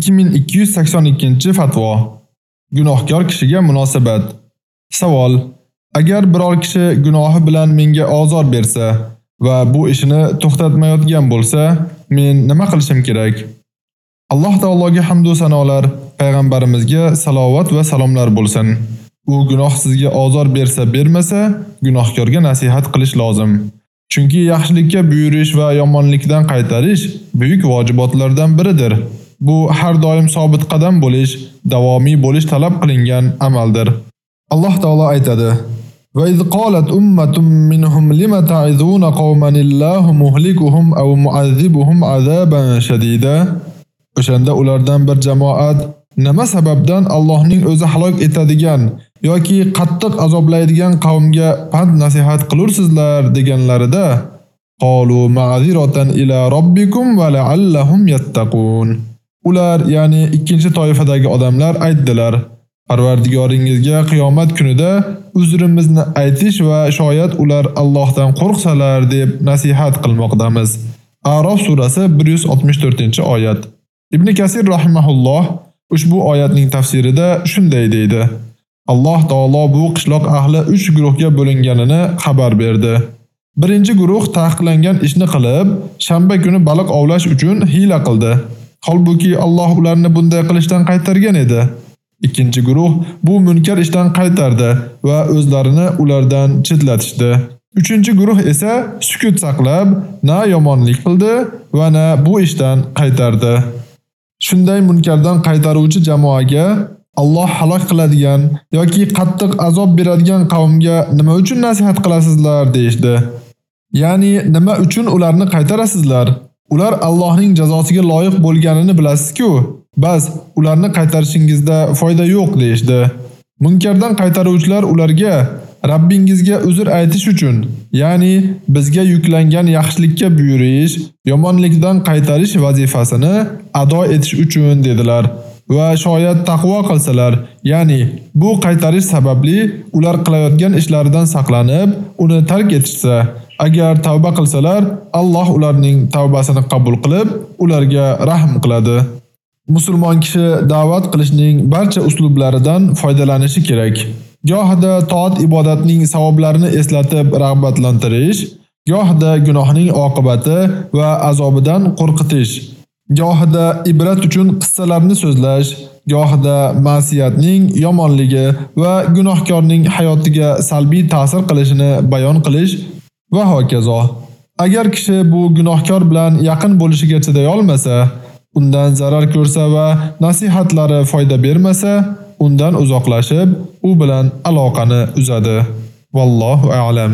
2282-fatvo. Gunohkor kishiga munosabat. Savol: Agar biror kishi gunohi bilan menga ozor bersa va bu ishini to'xtatmayotgan bo'lsa, men nima qilishim kerak? Alloh taologa hamd va sanolar, payg'ambarimizga salovat va salomlar bo'lsin. U gunoh sizga ozor bersa, bermasa, gunohkorga nasihat qilish lozim. Chunki yaxshilikka buyurish va yomonlikdan qaytarish buyuk vojibotlardan biridir. Bu har doim sobit qadam bo'lish, davomiy bo'lish talab qilingan amaldir. Alloh taolo aytadi: "Va iz qolat ummatun minhum lima ta'izuna qauman illahu muhlikuhum aw mu'azzibuhum azaban shadida." O'shanda ulardan bir jamoat nima sababdan Allohning o'zi halok etadigan yoki qattiq azoblaydigan qavmga pand nasihat qilursizlar deganlarida qalu ma'ziratan ila robbikum va la'allahum yattaqun. Ular, ya'ni ikkinchi toifadagi odamlar aytdilar: Parvardigoringizga qiyomat kunida uzrimizni aytish va shoyat ular Allohdan qo'rqsalar deb nasihat qilmoqdamiz. A'rof surasi 164-oyat. Ibn Kasir rahimahulloh ushbu oyatning tafsirida shunday deydi: Alloh taolo bu qishloq ahli 3 guruhga bo'linganini xabar berdi. Birinchi guruh taqiqlangan ishni qilib, shanba kuni baliq ovlash uchun hila qildi. Holbuki Alloh ularni bunday qilishdan qaytargan edi. Ikkinchi guruh bu munkar ishdan qaytardi va o'zlarini ulardan chetlatishdi. Uchinchi guruh esa sukut saqlab, na yomonlik qildi va na bu ishdan qaytardi. Shunday munkardan qaytaruvchi jamoaga Alloh halok qiladigan yoki qattiq azob beradigan qavmga nima uchun nasihat qilasizlar deyshdi. Ya'ni nima uchun ularni qaytarasizlar? Ular Allohning jazosiga loyiq bo'lganini bilasiz-ku. Bas, ularni qaytarishingizda foyda yo'q deyshdi. Munkardan qaytaruvchilar ularga Rabbingizga uzr aytish uchun, ya'ni bizga yuklangan yaxshilikka buyurish, yomonlikdan qaytarish vazifasini ado etish uchun dedilar. Va shoyat taqvo qilsalar, ya'ni bu qaytarish sababli ular qilayotgan ishlaridan saqlanib, uni tark etishsa, agar tavba qilsalar, Alloh ularning tavbasini qabul qilib, ularga rahm qiladi. Musulmon kishi da'vat qilishning barcha uslublaridan foydalanishi kerak. Gohida toat ibodatning savoblarini eslatib rag'batlantirish, gohida gunohning oqibati va azobidan qo'rqitish, gohida ibrat uchun qissalarni so'zlash, gohida ma'siyatning yomonligi va gunohkorning hayotiga salbiy ta'sir qilishini bayon qilish va hokazo. Agar kishi bu gunohkor bilan yaqin bo'lishiga chiday olmasa, undan zarar ko'rsa va nasihatlari foyda bermasa, undan uzoqlashib, u bilan aloqani uzadi. Vallohu a'lam.